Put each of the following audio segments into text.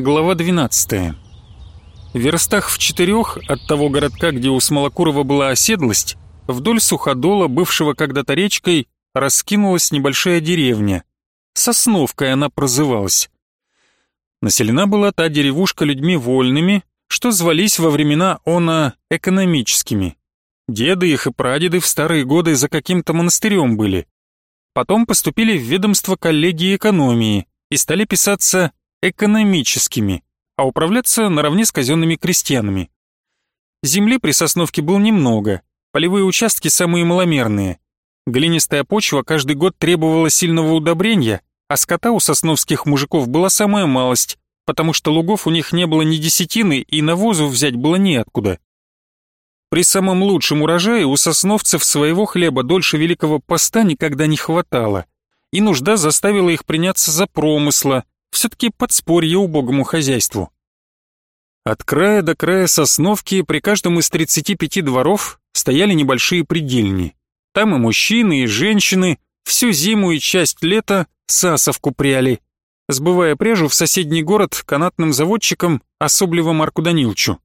Глава 12. В верстах в четырех от того городка, где у Смолокурова была оседлость, вдоль суходола, бывшего когда-то речкой, раскинулась небольшая деревня. Сосновкой она прозывалась. Населена была та деревушка людьми вольными, что звались во времена она экономическими. Деды их и прадеды в старые годы за каким-то монастырем были. Потом поступили в ведомство коллегии экономии и стали писаться экономическими, а управляться наравне с казенными крестьянами. Земли при Сосновке было немного, полевые участки самые маломерные. Глинистая почва каждый год требовала сильного удобрения, а скота у сосновских мужиков была самая малость, потому что лугов у них не было ни десятины и навозу взять было неоткуда. При самом лучшем урожае у сосновцев своего хлеба дольше Великого Поста никогда не хватало, и нужда заставила их приняться за промысла, все-таки подспорье убогому хозяйству. От края до края сосновки при каждом из 35 дворов стояли небольшие предельни. Там и мужчины, и женщины всю зиму и часть лета сасовку пряли, сбывая пряжу в соседний город канатным заводчикам особливо Марку Данилчу.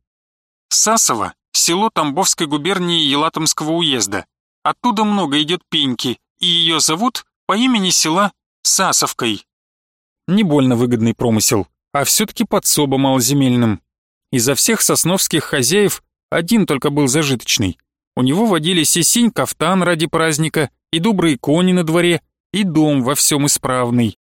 Сасово — село Тамбовской губернии Елатомского уезда. Оттуда много идет пеньки, и ее зовут по имени села Сасовкой не больно выгодный промысел, а все-таки подсоба малоземельным. Изо всех сосновских хозяев один только был зажиточный. У него водились и синь кафтан ради праздника, и добрые кони на дворе, и дом во всем исправный.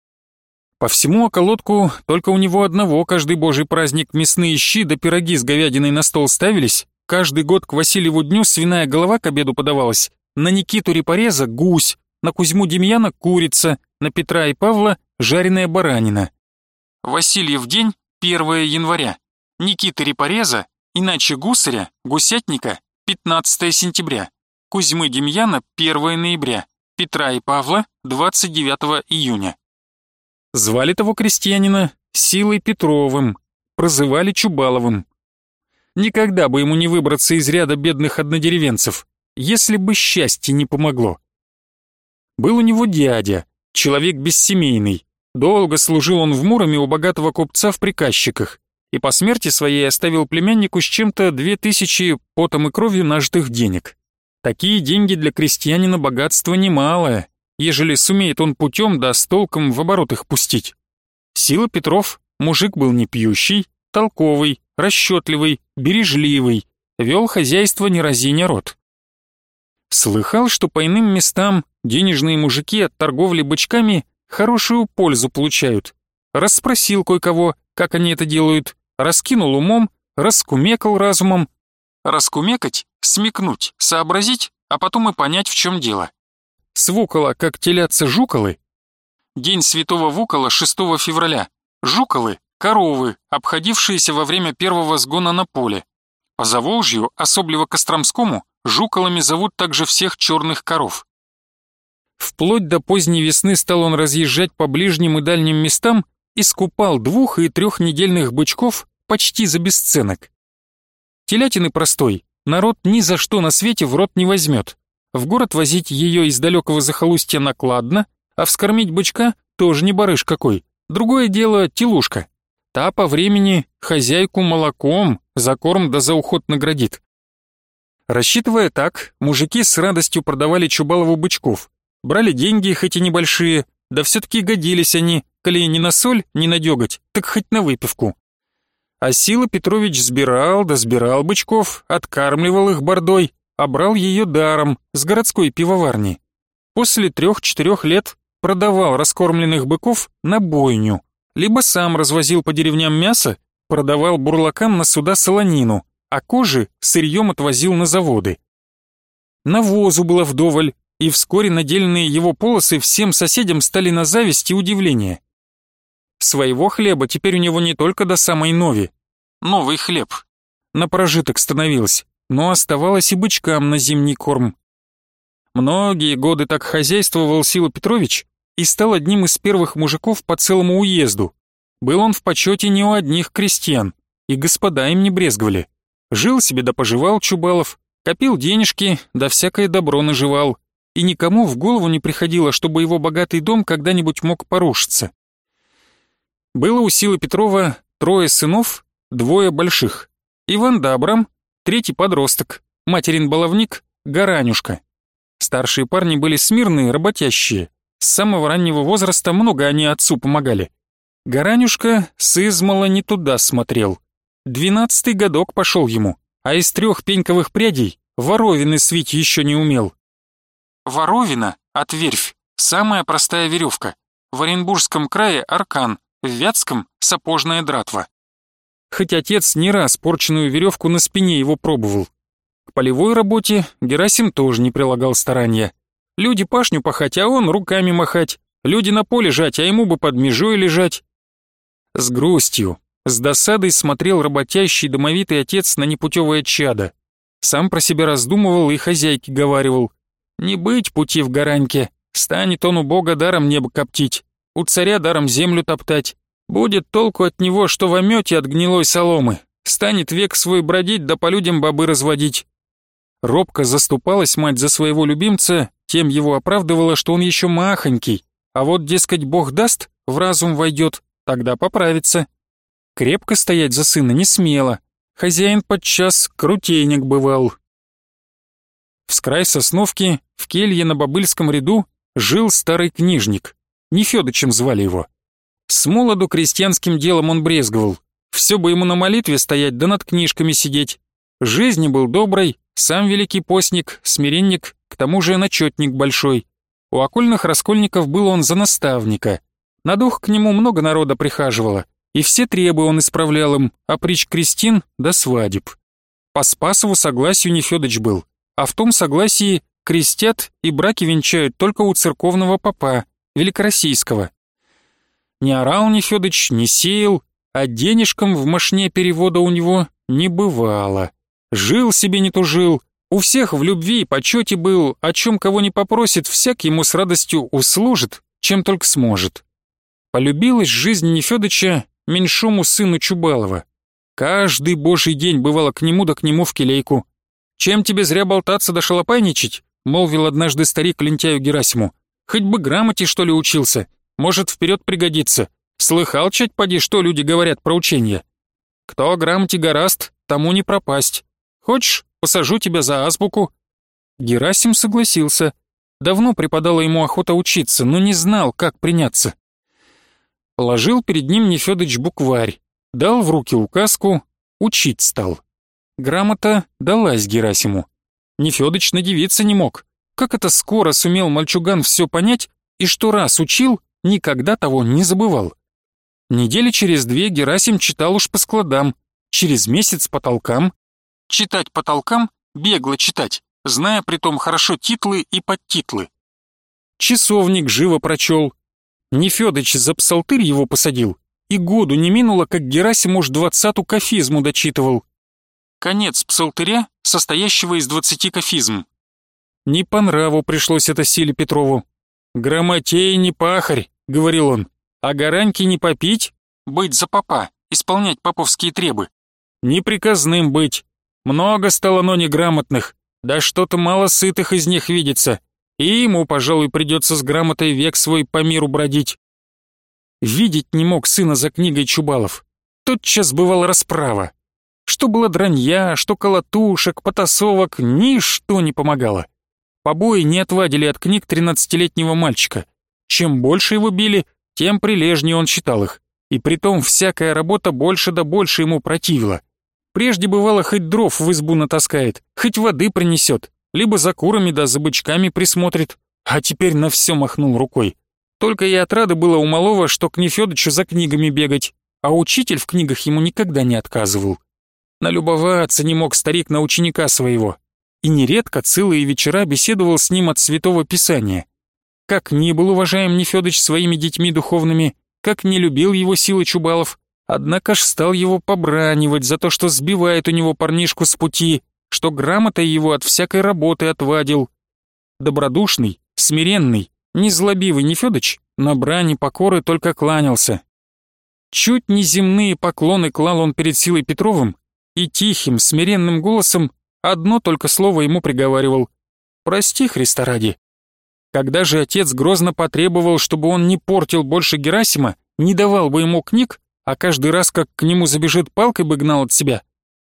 По всему околотку только у него одного каждый божий праздник мясные щи да пироги с говядиной на стол ставились, каждый год к Васильеву дню свиная голова к обеду подавалась, на Никиту Репореза — гусь, на Кузьму Демьяна — курица, на Петра и Павла жареная баранина. Васильев день, 1 января. Никиты Репореза, иначе гусаря, гусятника, 15 сентября. Кузьмы Демьяна, 1 ноября. Петра и Павла, 29 июня. Звали того крестьянина Силой Петровым, прозывали Чубаловым. Никогда бы ему не выбраться из ряда бедных однодеревенцев, если бы счастье не помогло. Был у него дядя, человек бессемейный, Долго служил он в Муроме у богатого купца в приказчиках и по смерти своей оставил племяннику с чем-то две тысячи потом и кровью нажитых денег. Такие деньги для крестьянина богатство немалое, ежели сумеет он путем да с толком в оборот их пустить. Сила Петров, мужик был не пьющий, толковый, расчетливый, бережливый, вел хозяйство не разиня рот. Слыхал, что по иным местам денежные мужики от торговли бычками хорошую пользу получают. Расспросил кое-кого, как они это делают, раскинул умом, раскумекал разумом. Раскумекать, смекнуть, сообразить, а потом и понять, в чем дело. Свукола, как телятся жуколы. День святого Вукола 6 февраля. Жуколы — коровы, обходившиеся во время первого сгона на поле. По Заволжью, особливо Костромскому, жуколами зовут также всех черных коров. Вплоть до поздней весны стал он разъезжать по ближним и дальним местам и скупал двух- и трехнедельных бычков почти за бесценок. Телятины простой, народ ни за что на свете в рот не возьмет. В город возить ее из далекого захолустья накладно, а вскормить бычка тоже не барыш какой. Другое дело — телушка. Та по времени хозяйку молоком за корм да за уход наградит. Рассчитывая так, мужики с радостью продавали Чубалову бычков, Брали деньги, хоть и небольшие, да все-таки годились они, коли не на соль, не на деготь, так хоть на выпивку. А Сила Петрович сбирал да сбирал бычков, откармливал их бордой, а брал ее даром с городской пивоварни. После трех-четырех лет продавал раскормленных быков на бойню, либо сам развозил по деревням мясо, продавал бурлакам на суда солонину, а кожи сырьем отвозил на заводы. Навозу было вдоволь, и вскоре наделенные его полосы всем соседям стали на зависть и удивление. Своего хлеба теперь у него не только до самой нови. Новый хлеб. На прожиток становилось, но оставалось и бычкам на зимний корм. Многие годы так хозяйствовал Сила Петрович и стал одним из первых мужиков по целому уезду. Был он в почете не у одних крестьян, и господа им не брезговали. Жил себе да поживал Чубалов, копил денежки, да всякое добро наживал и никому в голову не приходило, чтобы его богатый дом когда-нибудь мог порушиться. Было у Силы Петрова трое сынов, двое больших. Иван да Абрам, третий подросток, материн баловник, Гаранюшка. Старшие парни были смирные, работящие. С самого раннего возраста много они отцу помогали. Гаранюшка с измала не туда смотрел. Двенадцатый годок пошел ему, а из трех пеньковых прядей воровины свить еще не умел. Воровина от верфь, самая простая веревка. В Оренбургском крае аркан, в Вятском сапожная дратва. Хоть отец не раз порченную веревку на спине его пробовал. К полевой работе Герасим тоже не прилагал старания. Люди пашню пахать, а он руками махать. Люди на поле жать, а ему бы под межой лежать. С грустью, с досадой смотрел работящий домовитый отец на непутевое чадо. Сам про себя раздумывал и хозяйке говаривал. «Не быть пути в гараньке, станет он у бога даром небо коптить, у царя даром землю топтать. Будет толку от него, что в омете от гнилой соломы, станет век свой бродить да по людям бобы разводить». Робко заступалась мать за своего любимца, тем его оправдывала, что он еще махонький, а вот, дескать, бог даст, в разум войдет, Тогда поправится. Крепко стоять за сына не смело. Хозяин подчас крутейник бывал. В скрай сосновки, в келье на Бобыльском ряду, жил старый книжник. Не Федочем звали его. С молоду крестьянским делом он брезговал. Все бы ему на молитве стоять да над книжками сидеть. Жизни был доброй, сам великий постник, смиренник, к тому же начетник большой. У окольных раскольников был он за наставника — на дух к нему много народа прихаживало, и все требы он исправлял им, а притч крестин до свадеб. По Спасову согласию Нефёдыч был, а в том согласии крестят и браки венчают только у церковного попа, великороссийского. Ни орал Нефёдыч, не сеял, а денежком в мошне перевода у него не бывало. Жил себе не тужил, у всех в любви и почете был, о чем кого не попросит, всяк ему с радостью услужит, чем только сможет. Полюбилась жизнь Нефёдыча меньшому сыну Чубалова. Каждый божий день бывало к нему да к нему в келейку. «Чем тебе зря болтаться да шалопайничать?» — молвил однажды старик лентяю Герасиму. «Хоть бы грамоте, что ли, учился. Может, вперед пригодится. Слыхал, чать поди, что люди говорят про учение. Кто грамоте гораст, тому не пропасть. Хочешь, посажу тебя за азбуку?» Герасим согласился. Давно преподала ему охота учиться, но не знал, как приняться. Положил перед ним Нефёдыч букварь, дал в руки указку, учить стал. Грамота далась Герасиму. Нефёдыч надевиться не мог. Как это скоро сумел мальчуган все понять, и что раз учил, никогда того не забывал. Недели через две Герасим читал уж по складам, через месяц по толкам. Читать по толкам, бегло читать, зная при том хорошо титлы и подтитлы. Часовник живо прочел, Нефёдыч за псалтырь его посадил, и году не минуло, как Герасим уж двадцату кафизму дочитывал. Конец псалтыря, состоящего из двадцати кафизм. Не по нраву пришлось это Силе Петрову. «Грамотей не пахарь», — говорил он, «а гараньки не попить, быть за попа, исполнять поповские требы. Неприказным быть. Много стало, но неграмотных, да что-то мало сытых из них видится. И ему, пожалуй, придется с грамотой век свой по миру бродить. Видеть не мог сына за книгой Чубалов. Тотчас бывала расправа. Что было дранья, что колотушек, потасовок, ничто не помогало. Побои не отвадили от книг тринадцатилетнего мальчика. Чем больше его били, тем прилежнее он читал их. И притом всякая работа больше да больше ему противила. Прежде бывало, хоть дров в избу натаскает, хоть воды принесет, либо за курами да за бычками присмотрит, а теперь на все махнул рукой. Только и отрада было у малого, что к Нефёдычу за книгами бегать, а учитель в книгах ему никогда не отказывал. Налюбоваться не мог старик на ученика своего, и нередко целые вечера беседовал с ним от Святого Писания. Как ни был уважаем Нефёдыч своими детьми духовными, как не любил его силы Чубалов, однако ж стал его побранивать за то, что сбивает у него парнишку с пути, что грамотой его от всякой работы отвадил. Добродушный, смиренный, незлобивый Нефёдыч на брани покоры только кланялся. Чуть неземные поклоны клал он перед Силой Петровым и тихим, смиренным голосом одно только слово ему приговаривал «Прости, Христа ради». Когда же отец грозно потребовал, чтобы он не портил больше Герасима, не давал бы ему книг, а каждый раз, как к нему забежит палкой бы гнал от себя?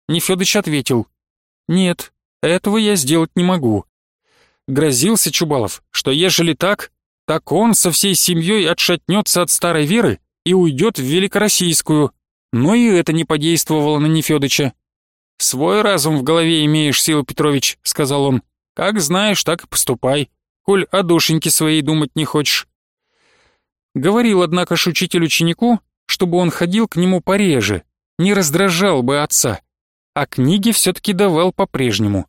Нефёдыч ответил, «Нет, этого я сделать не могу». Грозился Чубалов, что ежели так, так он со всей семьей отшатнется от старой веры и уйдет в Великороссийскую. Но и это не подействовало на Нефёдыча. «Свой разум в голове имеешь, Сила Петрович», — сказал он. «Как знаешь, так и поступай, коль о душеньке своей думать не хочешь». Говорил, однако, ж учитель ученику, чтобы он ходил к нему пореже, не раздражал бы отца, а книги все-таки давал по-прежнему.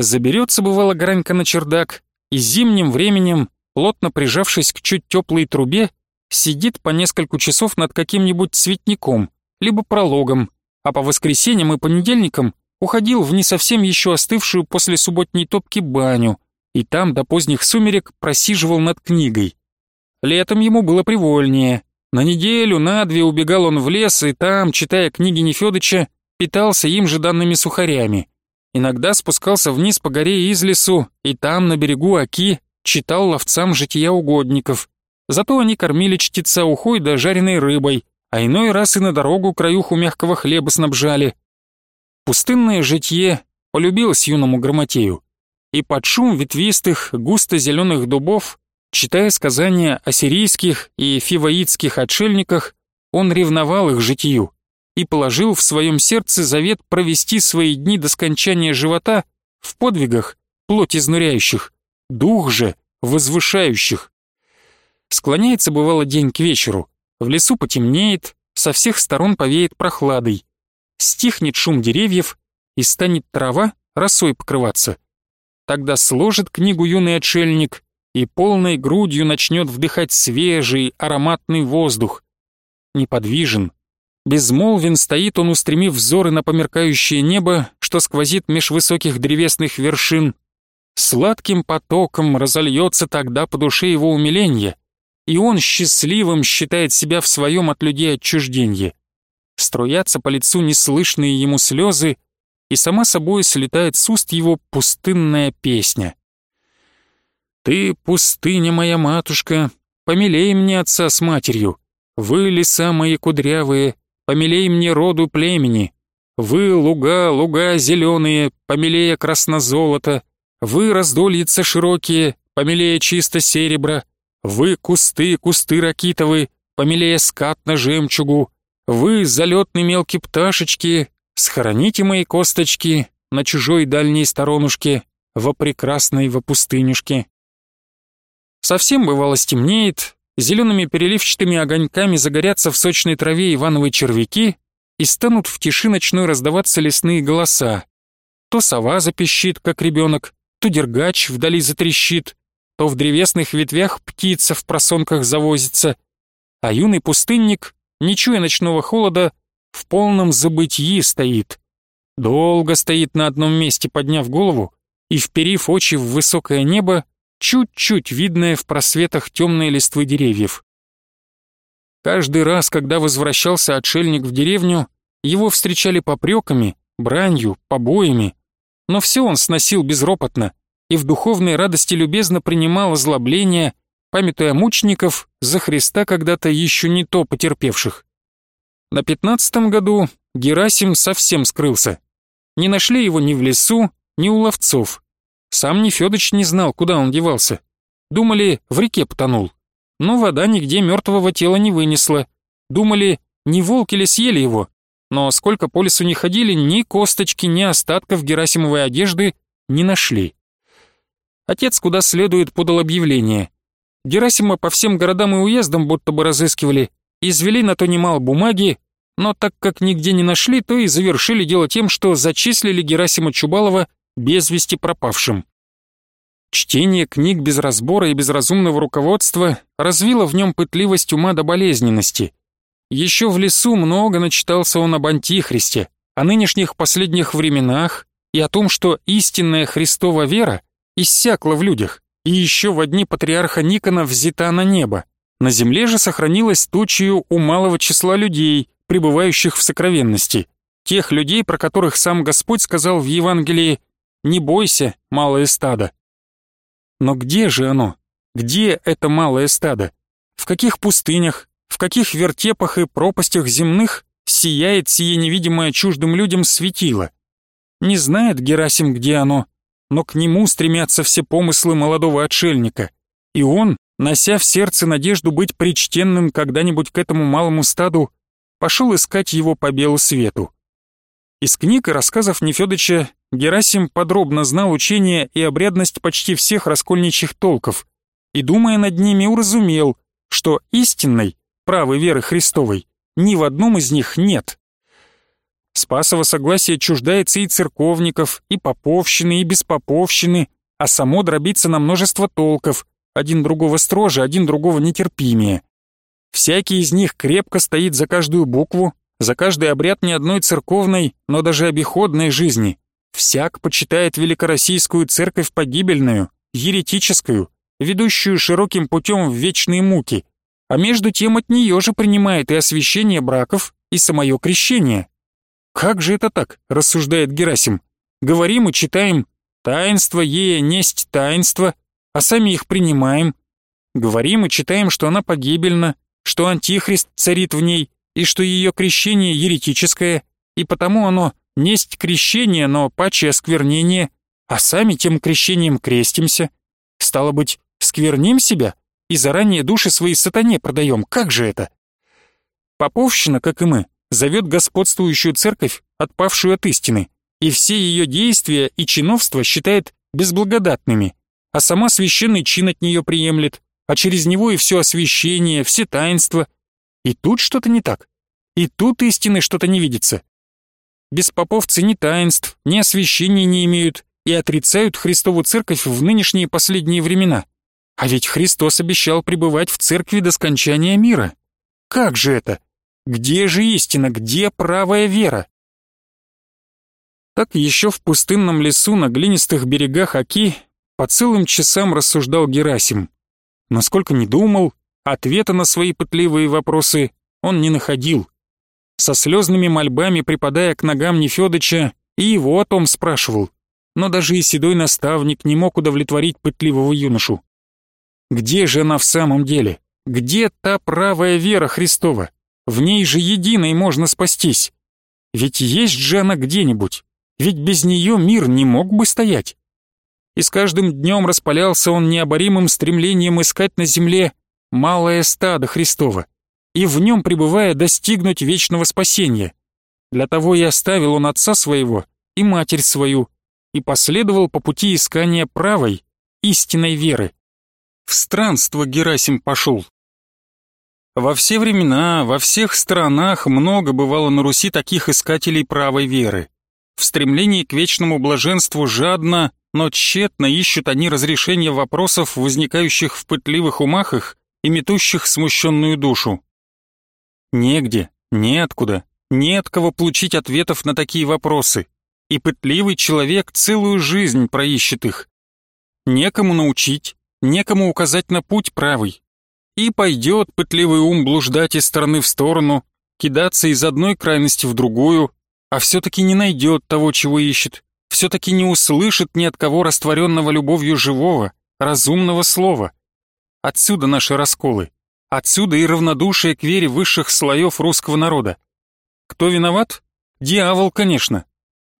Заберется, бывало, Гранька на чердак, и зимним временем, плотно прижавшись к чуть теплой трубе, сидит по несколько часов над каким-нибудь цветником, либо прологом, а по воскресеньям и понедельникам уходил в не совсем еще остывшую после субботней топки баню, и там до поздних сумерек просиживал над книгой. Летом ему было привольнее. На неделю, на две убегал он в лес, и там, читая книги Нефёдыча, питался им же данными сухарями. Иногда спускался вниз по горе из лесу, и там, на берегу Оки, читал ловцам жития угодников. Зато они кормили чтеца ухой да жареной рыбой, а иной раз и на дорогу краюху мягкого хлеба снабжали. Пустынное житье полюбилось юному грамотею, и под шум ветвистых, густо-зеленых дубов, читая сказания о сирийских и фиваитских отшельниках, он ревновал их житию и положил в своем сердце завет провести свои дни до скончания живота в подвигах, плоть изнуряющих, дух же возвышающих. Склоняется бывало день к вечеру, в лесу потемнеет, со всех сторон повеет прохладой. Стихнет шум деревьев, и станет трава росой покрываться. Тогда сложит книгу юный отшельник и полной грудью начнет вдыхать свежий, ароматный воздух. Неподвижен, безмолвен стоит он, устремив взоры на померкающее небо, что сквозит меж высоких древесных вершин. Сладким потоком разольется тогда по душе его умиление, и он счастливым считает себя в своем от людей отчужденье. Струятся по лицу неслышные ему слезы, и сама собой слетает с уст его пустынная песня. «Ты, пустыня моя матушка, помилей мне отца с матерью, вы, леса мои кудрявые, помилей мне роду племени, вы, луга, луга зеленые, помилея краснозолото, вы, раздольица широкие, помилея чисто серебра, вы кусты, кусты ракитовы, помилее скат на жемчугу. Вы, залетные мелкие пташечки, схороните мои косточки на чужой дальней сторонушке, во прекрасной во пустынюшке. Совсем бывало стемнеет, зелеными переливчатыми огоньками загорятся в сочной траве ивановые червяки и станут в тиши ночной раздаваться лесные голоса. То сова запищит, как ребенок, то дергач вдали затрещит, то в древесных ветвях птица в просонках завозится, а юный пустынник, не чуя ночного холода, в полном забытии стоит. Долго стоит на одном месте, подняв голову и вперив очи в высокое небо, чуть-чуть видное в просветах темные листвы деревьев. Каждый раз, когда возвращался отшельник в деревню, его встречали попреками, бранью, побоями, но все он сносил безропотно, и в духовной радости любезно принимал озлобление, памятуя мучеников за Христа когда-то еще не то потерпевших. На пятнадцатом году Герасим совсем скрылся. Не нашли его ни в лесу, ни у ловцов. Сам Нефёдыч не знал, куда он девался. Думали, в реке потонул. Но вода нигде мертвого тела не вынесла. Думали, не волки ли съели его. Но сколько по лесу не ходили, ни косточки, ни остатков Герасимовой одежды не нашли. Отец куда следует подал объявление. Герасима по всем городам и уездам будто бы разыскивали, извели на то немало бумаги, но так как нигде не нашли, то и завершили дело тем, что зачислили Герасима Чубалова без вести пропавшим. Чтение книг без разбора и без разумного руководства развило в нем пытливость ума до болезненности. Еще в лесу много начитался он об Антихристе, о нынешних последних временах и о том, что истинная Христова вера — иссякла в людях, и еще в дни патриарха Никона взята на небо. На земле же сохранилась тучью у малого числа людей, пребывающих в сокровенности. Тех людей, про которых сам Господь сказал в Евангелии «Не бойся, малое стадо». Но где же оно? Где это малое стадо? В каких пустынях, в каких вертепах и пропастях земных сияет сие невидимое чуждым людям светило. Не знает Герасим, где оно, но к нему стремятся все помыслы молодого отшельника, и он, нося в сердце надежду быть причтенным когда-нибудь к этому малому стаду, пошел искать его по белу свету. Из книг и рассказов Нефёдыча Герасим подробно знал учение и обрядность почти всех раскольничьих толков, и, думая над ними, уразумел, что истинной, правой веры Христовой, ни в одном из них нет. Спасово согласие чуждается и церковников, и поповщины, и беспоповщины, а само дробится на множество толков, один другого строже, один другого нетерпимее. Всякий из них крепко стоит за каждую букву, за каждый обряд ни одной церковной, но даже обиходной жизни. Всяк почитает великороссийскую церковь погибельную, еретическую, ведущую широким путем в вечные муки, а между тем от нее же принимает и освящение браков, и самое крещение. «Как же это так?» — рассуждает Герасим. «Говорим и читаем, таинство ея несть таинство, а сами их принимаем. Говорим и читаем, что она погибельна, что антихрист царит в ней, и что ее крещение еретическое, и потому оно несть крещение, но паче осквернение, а сами тем крещением крестимся. Стало быть, скверним себя и заранее души свои сатане продаем. Как же это? Поповщина, как и мы, зовет господствующую церковь, отпавшую от истины, и все ее действия и чиновства считает безблагодатными, а сама священный чин от нее приемлет, а через него и все освящение, все таинства. И тут что-то не так. И тут истины что-то не видится. Беспоповцы ни таинств, ни освящений не имеют и отрицают Христову церковь в нынешние последние времена. А ведь Христос обещал пребывать в церкви до скончания мира. Как же это? Где же истина, где правая вера? Так еще в пустынном лесу на глинистых берегах Оки по целым часам рассуждал Герасим. Насколько не думал, ответа на свои пытливые вопросы он не находил. Со слезными мольбами припадая к ногам Нефёдыча, и его о том спрашивал. Но даже и седой наставник не мог удовлетворить пытливого юношу. Где же она в самом деле? Где та правая вера Христова? В ней же единой можно спастись. Ведь есть же она где-нибудь. Ведь без нее мир не мог бы стоять. И с каждым днем распалялся он необоримым стремлением искать на земле малое стадо Христова и в нем пребывая достигнуть вечного спасения. Для того и оставил он отца своего и матерь свою и последовал по пути искания правой, истинной веры. В странство Герасим пошел, во все времена, во всех странах много бывало на Руси таких искателей правой веры. В стремлении к вечному блаженству жадно, но тщетно ищут они разрешения вопросов, возникающих в пытливых умах их и метущих смущенную душу. Негде, неоткуда, не от кого получить ответов на такие вопросы, и пытливый человек целую жизнь проищет их. Некому научить, некому указать на путь правый, и пойдет пытливый ум блуждать из стороны в сторону, кидаться из одной крайности в другую, а все-таки не найдет того, чего ищет, все-таки не услышит ни от кого растворенного любовью живого, разумного слова. Отсюда наши расколы, отсюда и равнодушие к вере высших слоев русского народа. Кто виноват? Дьявол, конечно.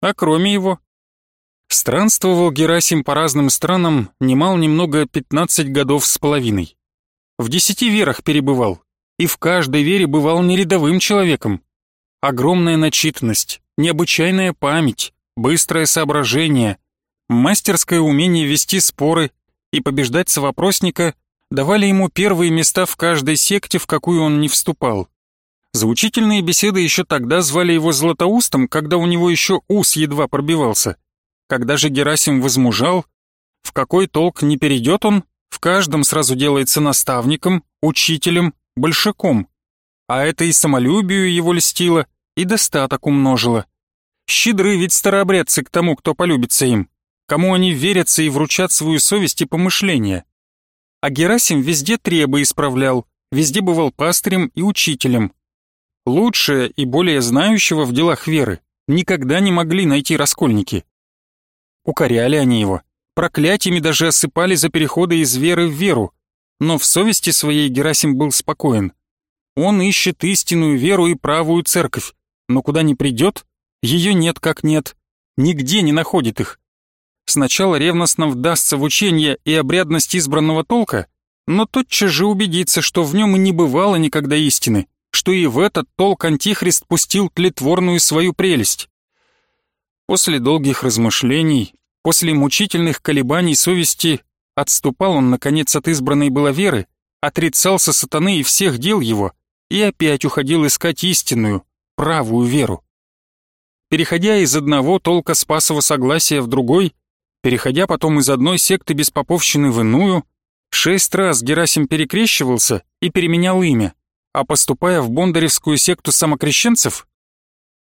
А кроме его? Странствовал Герасим по разным странам немал-немного 15 годов с половиной. В десяти верах перебывал, и в каждой вере бывал не рядовым человеком. Огромная начитанность, необычайная память, быстрое соображение, мастерское умение вести споры и побеждать совопросника давали ему первые места в каждой секте, в какую он не вступал. За учительные беседы еще тогда звали его Златоустом, когда у него еще ус едва пробивался. Когда же Герасим возмужал, в какой толк не перейдет он, каждом сразу делается наставником, учителем, большаком. А это и самолюбию его льстило, и достаток умножило. Щедры ведь старообрядцы к тому, кто полюбится им, кому они верятся и вручат свою совесть и помышления. А Герасим везде требы исправлял, везде бывал пастырем и учителем. Лучшее и более знающего в делах веры никогда не могли найти раскольники. Укоряли они его, проклятиями даже осыпали за переходы из веры в веру, но в совести своей Герасим был спокоен. Он ищет истинную веру и правую церковь, но куда ни придет, ее нет как нет, нигде не находит их. Сначала ревностно вдастся в учение и обрядность избранного толка, но тотчас же убедится, что в нем и не бывало никогда истины, что и в этот толк Антихрист пустил тлетворную свою прелесть. После долгих размышлений, после мучительных колебаний совести, отступал он, наконец, от избранной было веры, отрицался сатаны и всех дел его, и опять уходил искать истинную, правую веру. Переходя из одного толка спасового согласия в другой, переходя потом из одной секты беспоповщины в иную, шесть раз Герасим перекрещивался и переменял имя, а поступая в Бондаревскую секту самокрещенцев,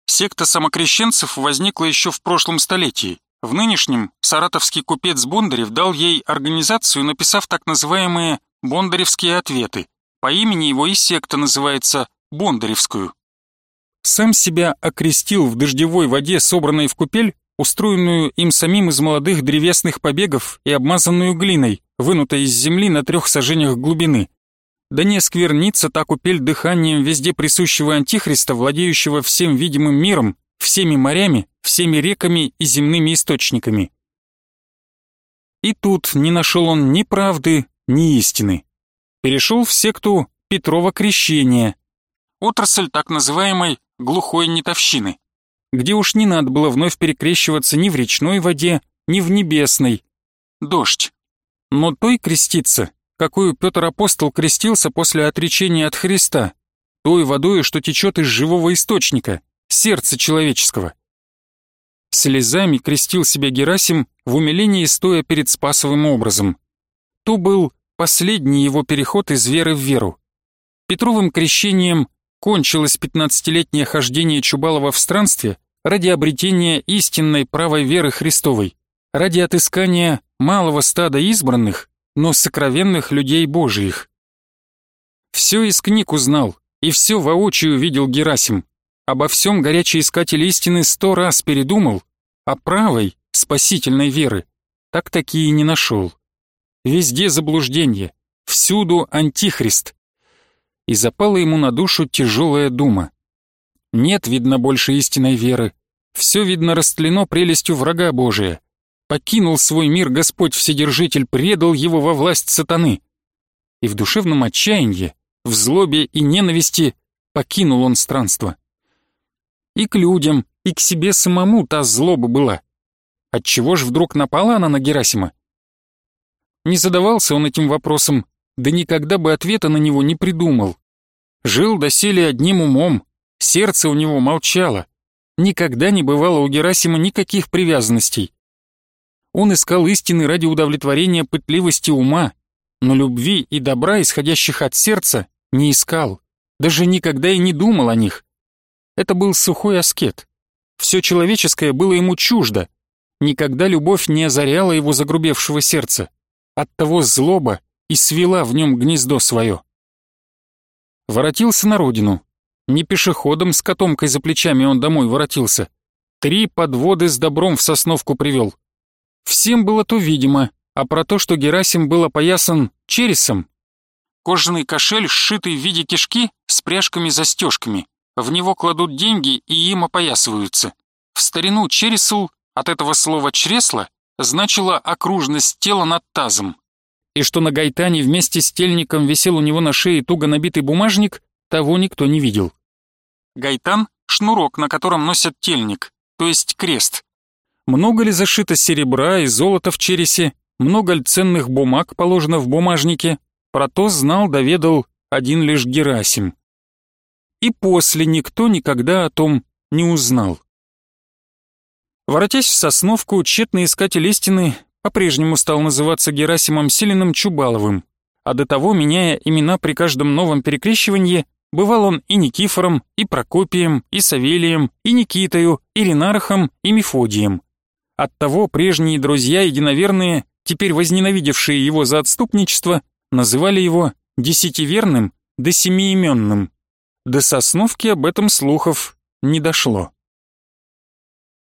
секта самокрещенцев возникла еще в прошлом столетии. В нынешнем саратовский купец Бондарев дал ей организацию, написав так называемые «Бондаревские ответы». По имени его и секта называется Бондаревскую. Сам себя окрестил в дождевой воде, собранной в купель, устроенную им самим из молодых древесных побегов и обмазанную глиной, вынутой из земли на трех сажениях глубины. Да не сквернится та купель дыханием везде присущего антихриста, владеющего всем видимым миром, всеми морями, всеми реками и земными источниками. И тут не нашел он ни правды, ни истины. Перешел в секту Петрова крещения, отрасль так называемой глухой нетовщины, где уж не надо было вновь перекрещиваться ни в речной воде, ни в небесной. Дождь. Но той креститься, какую Петр Апостол крестился после отречения от Христа, той водой, что течет из живого источника, сердца человеческого. Слезами крестил себя Герасим в умилении, стоя перед Спасовым образом. То был последний его переход из веры в веру. Петровым крещением кончилось пятнадцатилетнее хождение Чубалова в странстве ради обретения истинной правой веры Христовой, ради отыскания малого стада избранных, но сокровенных людей Божиих. Все из книг узнал, и все воочию видел Герасим. Обо всем горячий искатель истины сто раз передумал, а правой, спасительной веры, так таки и не нашел. Везде заблуждение, всюду антихрист. И запала ему на душу тяжелая дума. Нет, видно, больше истинной веры. Все, видно, растлено прелестью врага Божия. Покинул свой мир Господь Вседержитель, предал его во власть сатаны. И в душевном отчаянии, в злобе и ненависти покинул он странство. И к людям, и к себе самому та злоба была. Отчего ж вдруг напала она на Герасима? Не задавался он этим вопросом, да никогда бы ответа на него не придумал. Жил доселе одним умом, сердце у него молчало. Никогда не бывало у Герасима никаких привязанностей. Он искал истины ради удовлетворения пытливости ума, но любви и добра, исходящих от сердца, не искал, даже никогда и не думал о них. Это был сухой аскет. Все человеческое было ему чуждо. Никогда любовь не озаряла его загрубевшего сердца. Оттого злоба и свела в нем гнездо свое. Воротился на родину. Не пешеходом с котомкой за плечами он домой воротился. Три подводы с добром в Сосновку привел. Всем было то видимо, а про то, что Герасим был опоясан чересом. Кожаный кошель, сшитый в виде кишки с пряжками-застежками. В него кладут деньги и им опоясываются. В старину чересл, от этого слова «чресло», значила окружность тела над тазом. И что на гайтане вместе с тельником висел у него на шее туго набитый бумажник, того никто не видел. Гайтан — шнурок, на котором носят тельник, то есть крест. Много ли зашито серебра и золота в чересе, много ли ценных бумаг положено в бумажнике, про то знал, доведал один лишь Герасим. И после никто никогда о том не узнал. Воротясь в Сосновку, тщетный искатель истины по-прежнему стал называться Герасимом Силиным Чубаловым, а до того, меняя имена при каждом новом перекрещивании, бывал он и Никифором, и Прокопием, и Савелием, и Никитою, и Ренархом, и Мефодием. Оттого прежние друзья единоверные, теперь возненавидевшие его за отступничество, называли его десятиверным да семиименным. До Сосновки об этом слухов не дошло.